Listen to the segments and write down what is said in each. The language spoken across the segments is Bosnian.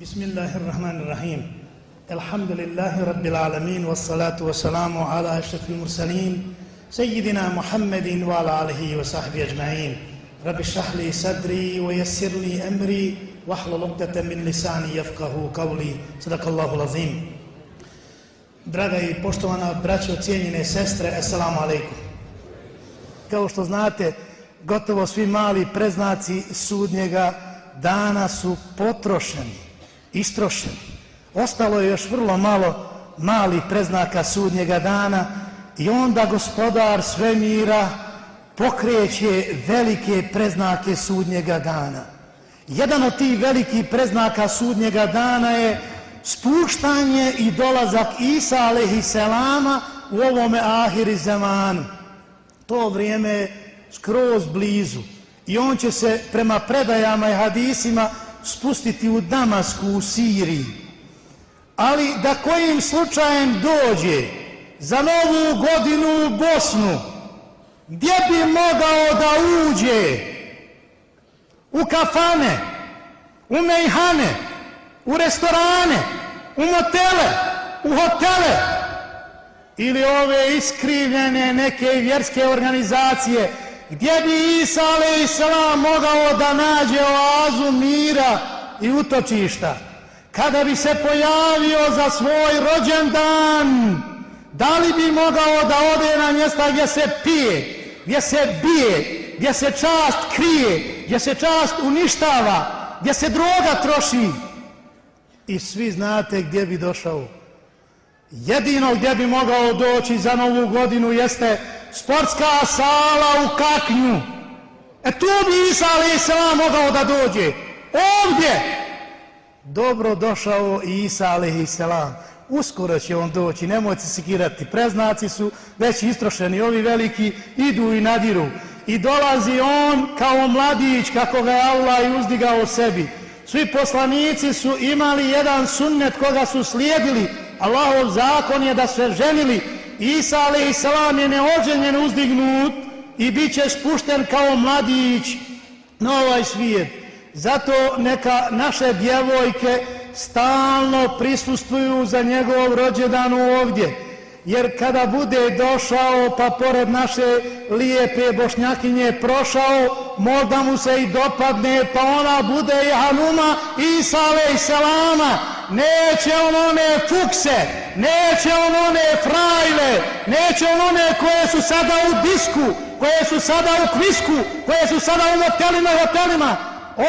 بسم الله الرحمن الرحيم الحمد لله رب العالمين والصلاة والسلام على أشرف المرسلين سيدنا محمد وعلى آله وصحبه أجمعين رب اشرح لي صدري ويسر لي أمري واحلل عقدة من لساني يفقه قولي صدق الله العظيم Draga i poštovana braćo, cijenjene sestre, assalamu alaikum. Kao što znate, gotovo svi mali preznaci sudnjega dana su potrošeni, istrošen. Ostalo je još vrlo malo mali preznaka sudnjega dana i onda gospodar svemira pokreće velike preznake sudnjega dana. Jedan od tih velikih preznaka sudnjega dana je spuštanje i dolazak Isa alaihisselama u ovome ahiri zemanu. To vrijeme je skroz blizu i on će se prema predajama i hadisima spustiti u Damasku u Siriji. Ali da kojim slučajem dođe za novu godinu u Bosnu, gdje bi mogao da uđe u kafane, u mejhane, u restorane, u motele, u hotele ili ove iskrivljene neke vjerske organizacije gdje bi Isa a.s. mogao da nađe oazu mira i utočišta kada bi se pojavio za svoj rođendan da li bi mogao da ode na mjesta gdje se pije gdje se bije gdje se čast krije gdje se čast uništava gdje se droga troši i svi znate gdje bi došao. Jedino gdje bi mogao doći za novu godinu jeste sportska sala u Kaknju. E tu bi Isa ali se mogao da dođe. Ovdje! Dobro došao i Isa ali selam. Uskoro će on doći, nemojte se kirati. Preznaci su već istrošeni, ovi veliki idu i nadiru. I dolazi on kao mladić, kako ga je Allah i uzdigao sebi. Svi poslanici su imali jedan sunnet koga su slijedili. Allahov zakon je da se ženili. Isa alaih salam je neođenjen uzdignut i bit će spušten kao mladić na ovaj svijet. Zato neka naše djevojke stalno prisustuju za njegov rođendan ovdje jer kada bude došao pa pored naše lijepe bošnjakinje prošao, možda mu se i dopadne pa ona bude i Hanuma Isa i Neće on one fukse, neće on one frajle, neće on one koje su sada u disku, koje su sada u kvisku, koje su sada u motelima i hotelima.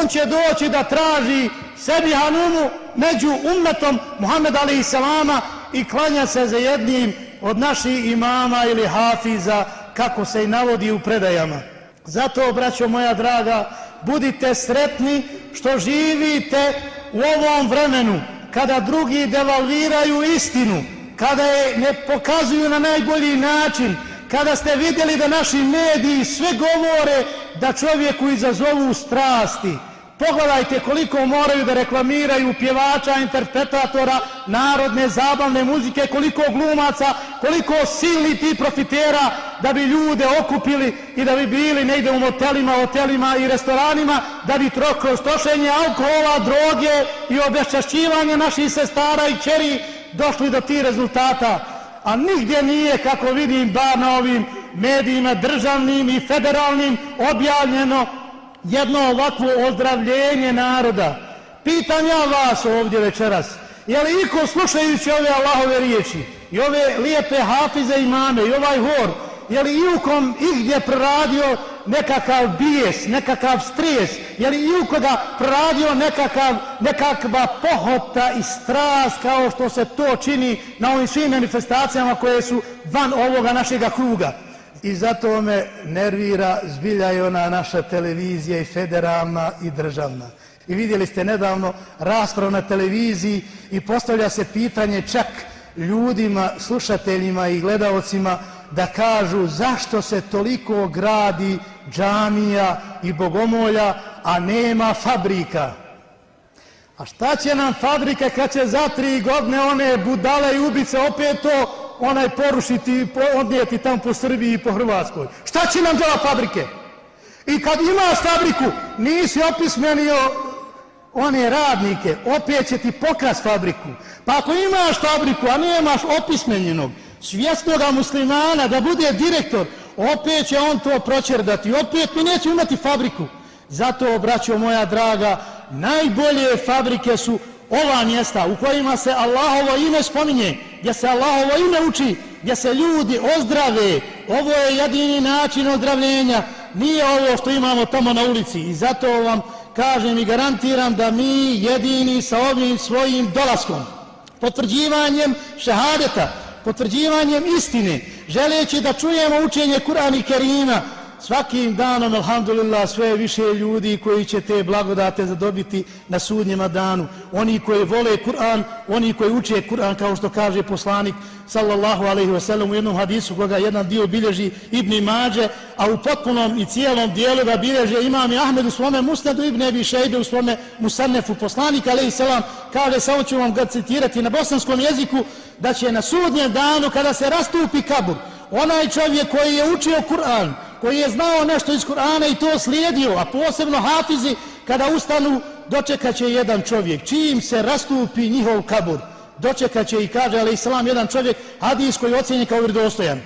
On će doći da traži sebi Hanumu među ummetom Muhammed Ali Salama i klanja se za jednim od naših imama ili hafiza kako se i navodi u predajama. Zato, braćo moja draga, budite sretni što živite u ovom vremenu kada drugi devalviraju istinu, kada je ne pokazuju na najbolji način, kada ste vidjeli da naši mediji sve govore da čovjeku izazovu strasti, Pogledajte koliko moraju da reklamiraju pjevača, interpretatora, narodne, zabavne muzike, koliko glumaca, koliko silni ti profitera da bi ljude okupili i da bi bili negde u motelima, hotelima i restoranima, da bi kroz trošenje alkohola, droge i obešćašćivanje naših sestara i čeri došli do tih rezultata. A nigdje nije, kako vidim, bar na ovim medijima državnim i federalnim objavljeno jedno ovakvo ozdravljenje naroda. Pitam ja vas ovdje večeras, je li iko slušajući ove Allahove riječi i ove lijepe hafize imame i ovaj hor, je li iukom igdje proradio nekakav bijes, nekakav stres, je li iukoga proradio nekakav, nekakva pohota i strast kao što se to čini na ovim svim manifestacijama koje su van ovoga našega kruga. I zato me nervira zbilja i ona naša televizija i federalna i državna. I vidjeli ste nedavno raspravu na televiziji i postavlja se pitanje čak ljudima, slušateljima i gledalcima da kažu zašto se toliko gradi džamija i bogomolja, a nema fabrika. A šta će nam fabrika kad će za tri godine one budale i ubice opet to onaj porušiti, odnijeti tam po Srbiji i po Hrvatskoj. Šta će nam djela fabrike? I kad imaš fabriku, nisi opismenio one radnike, opet će ti pokras fabriku. Pa ako imaš fabriku, a nemaš opismenjenog, svjesnog muslimana da bude direktor, opet će on to proćerdati, opet mi neće imati fabriku. Zato, braćo moja draga, najbolje fabrike su ova mjesta u kojima se Allahovo ime spominje, gdje se Allahovo ime uči, gdje se ljudi ozdrave. Ovo je jedini način ozdravljenja, nije ovo što imamo tamo na ulici. I zato vam kažem i garantiram da mi jedini sa ovim svojim dolaskom, potvrđivanjem šehadeta, potvrđivanjem istine, želeći da čujemo učenje Kur'ana i Kerima, svakim danom, alhamdulillah, sve više ljudi koji će te blagodate zadobiti na sudnjima danu. Oni koji vole Kur'an, oni koji uče Kur'an, kao što kaže poslanik, sallallahu alaihi wa sallam, u jednom hadisu koga jedan dio bilježi Ibni Mađe, a u potpunom i cijelom dijelu ga bilježe imam i Ahmed u svome musnadu, Ibn Ebi Šejbe u svome musanefu. Poslanik, alaihi sallam, kaže, samo ću vam ga citirati na bosanskom jeziku, da će na sudnjem danu, kada se rastupi kabur, onaj čovjek koji je učio Kur'an, koji je znao nešto iz Kur'ana i to slijedio, a posebno hafizi, kada ustanu, dočekat će jedan čovjek, čim se rastupi njihov kabur, dočekat će i kaže, ali islam, jedan čovjek, hadis koji ocjenje kao vrdostojan,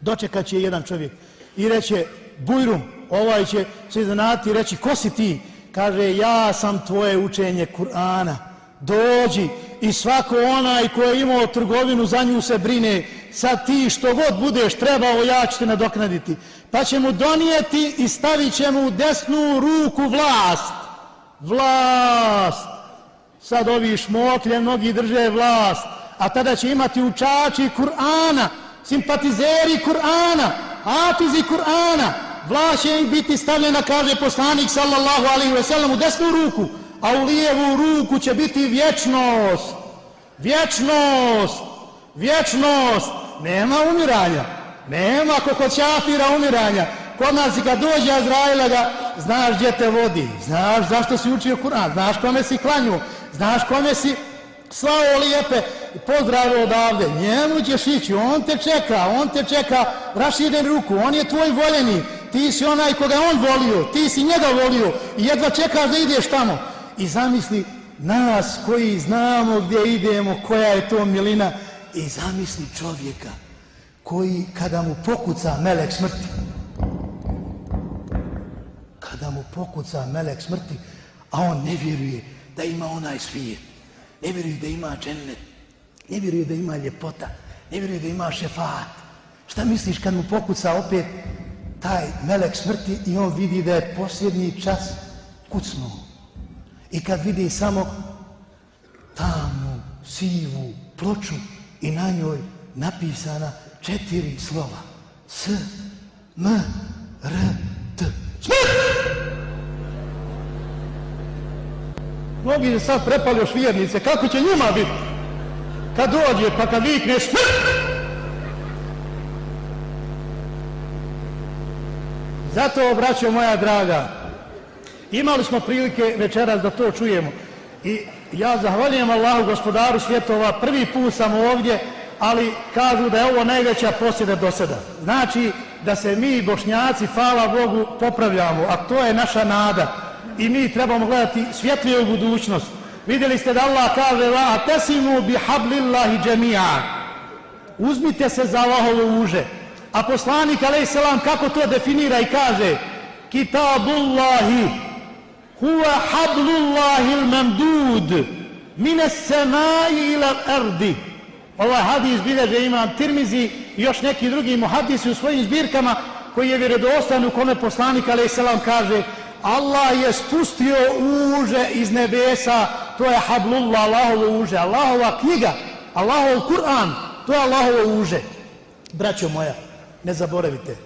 dočekat će jedan čovjek i reće, bujrum, ovaj će se iznenati i reći, ko si ti? Kaže, ja sam tvoje učenje Kur'ana, dođi i svako onaj ko je imao trgovinu za nju se brine sad ti što god budeš trebao ja ću te nadoknaditi pa će mu donijeti i stavit će mu u desnu ruku vlast vlast sad ovi šmoklje mnogi drže vlast a tada će imati učači Kur'ana simpatizeri Kur'ana atizi Kur'ana vlast će im biti stavljena kaže poslanik sallallahu alaihi ve sellem u desnu ruku a u lijevu ruku će biti vječnost. Vječnost. Vječnost. Nema umiranja. Nema kako kod šafira umiranja. Kod nas i kad dođe Azraila ga, znaš gdje te vodi. Znaš zašto si učio Kur'an. Znaš kome si klanju. Znaš kome si slao lijepe pozdrave odavde. Njemu ćeš ići. On te čeka. On te čeka. raširen ruku. On je tvoj voljeni. Ti si onaj koga on volio. Ti si njega volio. I jedva čekaš da ideš tamo i zamisli nas koji znamo gdje idemo, koja je to milina i zamisli čovjeka koji kada mu pokuca melek smrti kada mu pokuca melek smrti a on ne vjeruje da ima onaj svijet ne vjeruje da ima džennet ne vjeruje da ima ljepota ne vjeruje da ima šefat šta misliš kad mu pokuca opet taj melek smrti i on vidi da je posljednji čas kucnuo I kad vidi samo tamnu, sivu ploču i na njoj napisana četiri slova. S, M, R, T. Smrt! Mnogi je sad prepalio vjernice, Kako će njima biti? Kad dođe pa kad vikne smrt! Zato, braćo moja draga, Imali smo prilike večeras da to čujemo. I ja zahvaljujem Allahu gospodaru svjetova, prvi put sam ovdje, ali kažu da je ovo najveća posjeda do sada. Znači da se mi bošnjaci, hvala Bogu, popravljamo, a to je naša nada. I mi trebamo gledati svjetlije u budućnost. Vidjeli ste da Allah kaže la tesimu bi hablillahi džemija. Uzmite se za Allahovo uže. A poslanik, alaih selam, kako to definira i kaže kitabullahi huwa hablullahi al-mamdud min as-samai ila al-ardi. Ovaj hadis bilježe imam Tirmizi i još neki drugi muhadisi u svojim zbirkama koji je vjerodostan u kome poslanik a.s. kaže Allah je spustio uže iz nebesa, to je hablullah, Allahovo uže, Allahova knjiga, Allahov Kur'an, to je Allahovo uže. Braćo moja, ne zaboravite,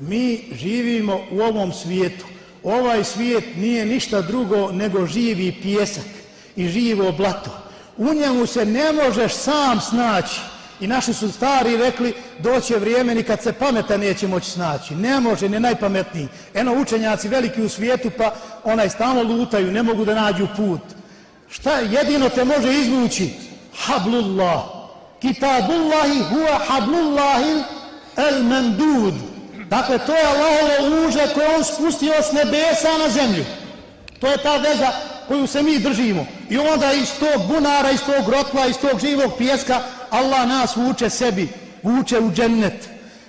mi živimo u ovom svijetu, ovaj svijet nije ništa drugo nego živi pjesak i živo blato. U njemu se ne možeš sam snaći. I naši su stari rekli, doće vrijeme ni kad se pameta neće moći snaći. Ne može, ne najpametniji. Eno učenjaci veliki u svijetu pa onaj stalno lutaju, ne mogu da nađu put. Šta jedino te može izvući? Hablullah. Kitabullahi huwa hablullahi el mendud. Dakle, to je Allahovo uže koje on spustio s nebesa na zemlju. To je ta veza koju se mi držimo. I onda iz tog bunara, iz tog grotla, iz tog živog pjeska, Allah nas vuče sebi, vuče u džennet.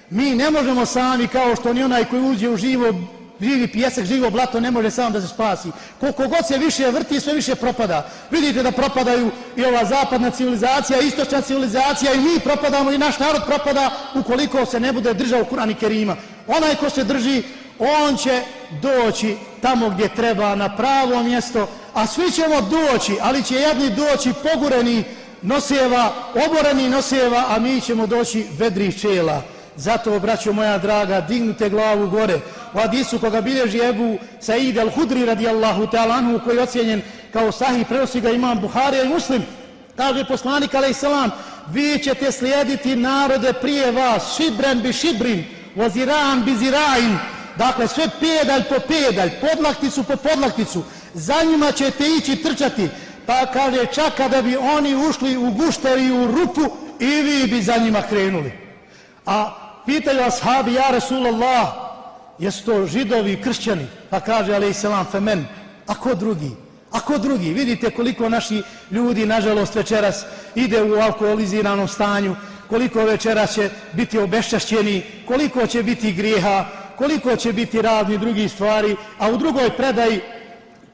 Mi ne možemo sami kao što ni onaj koji uđe u živo živi pjesak, živo blato, ne može sam da se spasi. Koliko god se više vrti, sve više propada. Vidite da propadaju i ova zapadna civilizacija, istočna civilizacija i mi propadamo i naš narod propada ukoliko se ne bude držao Kur'an i Kerima. Onaj ko se drži, on će doći tamo gdje treba, na pravo mjesto, a svi ćemo doći, ali će jedni doći pogureni noseva, oboreni noseva, a mi ćemo doći vedrih čela. Zato, braćo moja draga, dignute glavu gore. U hadisu koga bilježi Ebu Said al-Hudri radijallahu ta'ala anhu koji je ocjenjen kao sahih, prenosi ga imam Buharija i Muslim. Kaže poslanik alaih salam, vi ćete slijediti narode prije vas, šibren bi šibrin, voziran bi zirain, dakle sve pedalj po pedalj, podlakticu po podlakticu, za njima ćete ići trčati, pa kaže čak kada bi oni ušli u gušter i u rupu i vi bi za njima krenuli. A pitaju ashabi, ja Resulallah, jesu to židovi i kršćani? Pa kaže, ali selam, femen, a ko drugi? A ko drugi? Vidite koliko naši ljudi, nažalost, večeras ide u alkoholiziranom stanju, koliko večeras će biti obešćašćeni, koliko će biti grijeha, koliko će biti razni drugi stvari, a u drugoj predaji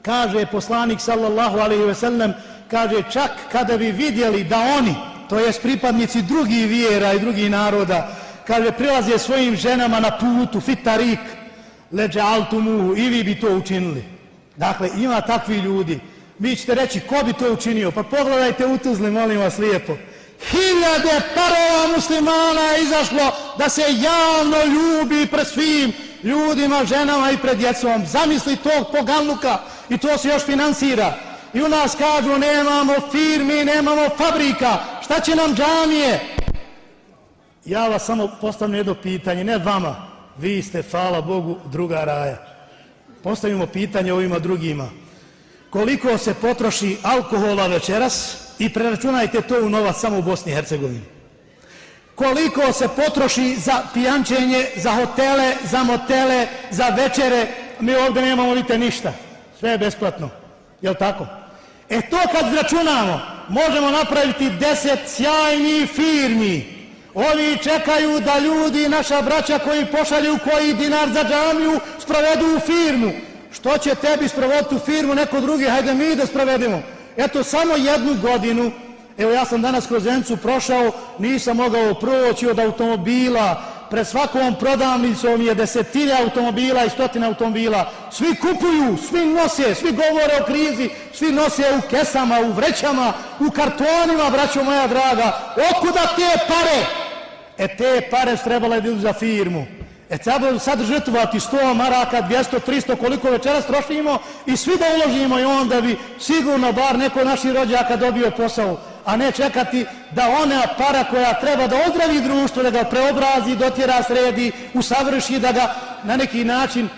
kaže poslanik sallallahu alaihi ve sellem, kaže čak kada bi vidjeli da oni, to jest pripadnici drugih vjera i drugih naroda, kaže, prilaze svojim ženama na putu, fitarik, leđe altumuhu, i vi bi to učinili. Dakle, ima takvi ljudi. Vi ćete reći, ko bi to učinio? Pa pogledajte u Tuzli, molim vas lijepo. Hiljade parova muslimana je izašlo da se javno ljubi pred svim ljudima, ženama i pred djecom. Zamisli tog pogalnuka i to se još finansira. I u nas kažu, nemamo firmi, nemamo fabrika, šta će nam džamije? Ja vas samo postavljam jedno pitanje, ne vama, vi ste, hvala Bogu, druga raja. Postavimo pitanje ovima drugima. Koliko se potroši alkohola večeras i preračunajte to u novac samo u Bosni i Hercegovini. Koliko se potroši za pijančenje, za hotele, za motele, za večere, mi ovdje nemamo vidite ništa. Sve je besplatno. Je tako? E to kad računamo, možemo napraviti deset sjajnih firmi, Oni čekaju da ljudi, naša braća koji pošalju koji dinar za džamiju, sprovedu u firmu. Što će tebi sprovoditi u firmu, neko drugi, hajde mi da sprovedemo. Eto, samo jednu godinu, evo ja sam danas kroz Encu prošao, nisam mogao proći od automobila, pred svakom prodavnicom je desetine automobila i stotine automobila. Svi kupuju, svi nose, svi govore o krizi, svi nose u kesama, u vrećama, u kartonima, braćo moja draga. Otkuda te pare? E te pare trebala je za firmu. E treba sad žrtvovati 100 maraka, 200, 300, koliko večeras trošimo i svi da uložimo i onda bi sigurno bar neko naši rođaka dobio posao, a ne čekati da ona para koja treba da ozdravi društvo, da ga preobrazi, dotjera sredi, usavrši, da ga na neki način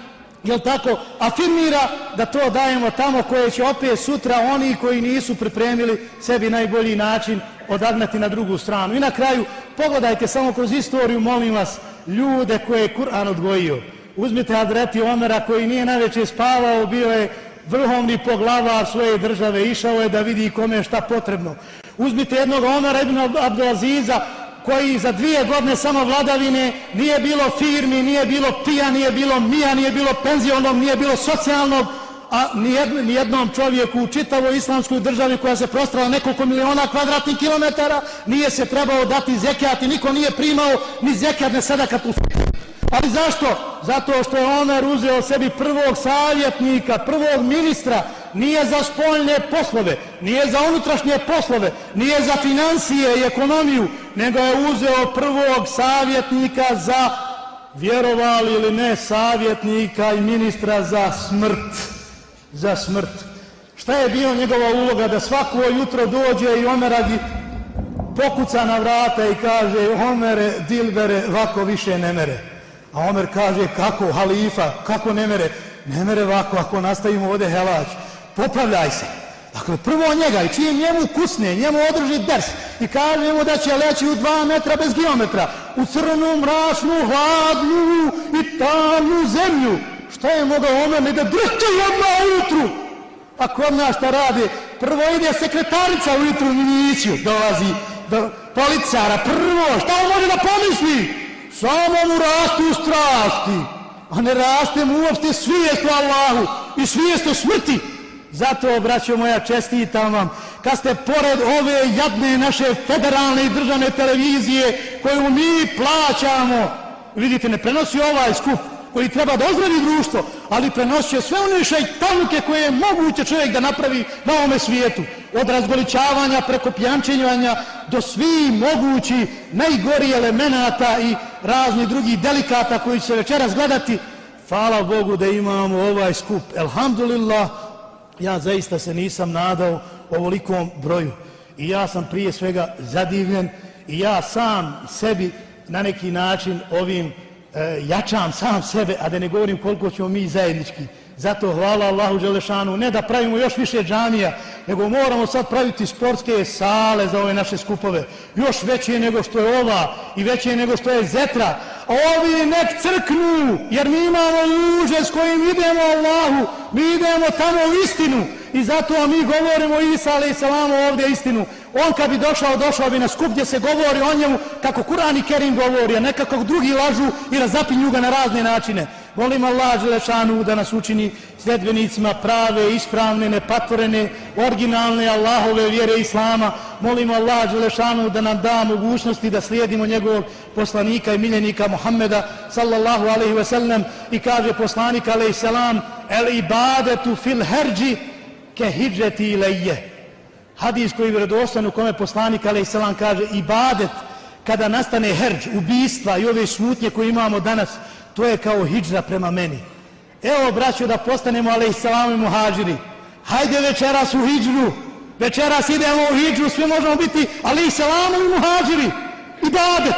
jel tako, afirmira da to dajemo tamo koje će opet sutra oni koji nisu pripremili sebi najbolji način odagnati na drugu stranu. I na kraju, pogledajte samo kroz istoriju, molim vas, ljude koje je Kur'an odgojio. Uzmite Adreti Omera koji nije najveće spavao, bio je vrhovni poglavar svoje države, išao je da vidi kome je šta potrebno. Uzmite jednog Omera ibn Abdelaziza koji za dvije godine samo vladavine nije bilo firmi, nije bilo pija, nije bilo mija, nije bilo penzionog, nije bilo socijalnog, a nijednom čovjeku u čitavoj islamskoj državi koja se prostrala nekoliko miliona kvadratnih kilometara nije se trebao dati zekijat i niko nije primao ni zekijat ne sadakat u Ali zašto? Zato što je Omer uzeo sebi prvog savjetnika, prvog ministra, nije za spoljne poslove, nije za unutrašnje poslove, nije za financije i ekonomiju, nego je uzeo prvog savjetnika za, vjerovali ili ne, savjetnika i ministra za smrt za smrt. Šta je bio njegova uloga da svako jutro dođe i Omer radi pokuca na vrata i kaže Omere, Dilbere, vako više ne mere. A Omer kaže kako, halifa, kako ne mere? Ne mere vako, ako nastavimo ovdje helać, popravljaj se. Dakle, prvo njega i čim njemu kusne, njemu održi ders i kaže mu da će leći u dva metra bez geometra, u crnu, mrašnu, hladnu i tamnu zemlju, Šta je mogao Omer ne da drhte odmah ujutru? Pa a kod nas šta rade? Prvo ide sekretarica ujutru u miliciju, dolazi do policara, prvo, šta on može da pomisli? Samo mu rastu strasti, a ne raste mu uopšte svijest u Allahu i svijest u smrti. Zato, braćo moja, čestitam vam, kad ste pored ove jadne naše federalne i državne televizije koju mi plaćamo, vidite, ne prenosi ovaj skup, koji treba da ozdravi društvo, ali prenosio sve one šajtanuke koje je moguće čovjek da napravi na ovome svijetu. Od razgoličavanja preko pjančenjanja do svi mogući najgori elemenata i razni drugi delikata koji će se večeras gledati. Hvala Bogu da imamo ovaj skup. Elhamdulillah, ja zaista se nisam nadao ovolikom broju. I ja sam prije svega zadivljen i ja sam sebi na neki način ovim e, jačam sam sebe, a da ne govorim koliko ćemo mi zajednički. Zato hvala Allahu Đelešanu, ne da pravimo još više džamija, nego moramo sad praviti sportske sale za ove naše skupove. Još veće nego što je ova i veće nego što je zetra. A ovi nek crknu, jer mi imamo uže s kojim idemo Allahu, mi idemo tamo u istinu. I zato mi govorimo Isa alaih salamu ovdje istinu. On kad bi došao, došao bi na skup gdje se govori o njemu kako Kur'an i Kerim govori, a nekako drugi lažu i razapinju ga na razne načine. Molim Allah Želešanu da nas učini sljedbenicima prave, ispravne, nepatvorene, originalne Allahove vjere Islama. Molim Allah Želešanu da nam da mogućnosti da slijedimo njegovog poslanika i miljenika Muhammeda sallallahu alaihi ve sellem i kaže poslanika alaihi salam el ibadetu fil herđi ke hijđeti ilaije. Hadis koji je vjerodostan u kome poslanik alaih selam kaže ibadet kada nastane herđ, ubistva i ove smutnje koje imamo danas, to je kao hidžra prema meni. Evo, braću, da postanemo alaih selam i muhađiri. Hajde večeras u hidžru. Večeras idemo u hidžru, svi možemo biti alaih selam i muhađiri. Ibadet,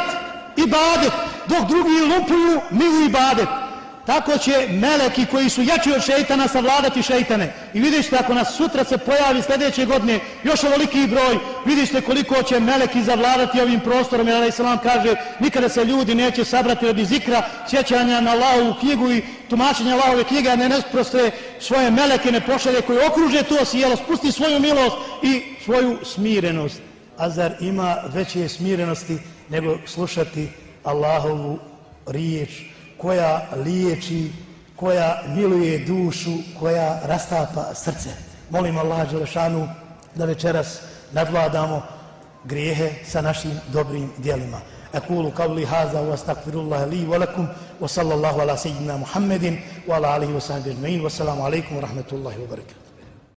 ibadet. Dok drugi lupuju, mi u ibadet. Tako će meleki koji su jači od šeitana savladati šeitane. I vidiš ako nas sutra se pojavi sljedeće godine još ovoliki broj, vidiš koliko će meleki zavladati ovim prostorom. Jer Islam kaže, nikada se ljudi neće sabrati od zikra, sjećanja na Allahovu knjigu i tumačenja Allahove knjige, a ne nesproste svoje meleke, ne pošalje koji okruže to sjelo, spusti svoju milost i svoju smirenost. A zar ima veće smirenosti nego slušati Allahovu riječ? koja liječi, koja miluje dušu, koja rastapa srce. Molim Allah Đelešanu da večeras nadvladamo grijehe sa našim dobrim dijelima. أقول قولي هذا واستغفر الله لي ولكم وصلى الله على سيدنا محمد وعلى آله وصحبه أجمعين والسلام عليكم ورحمة الله وبركاته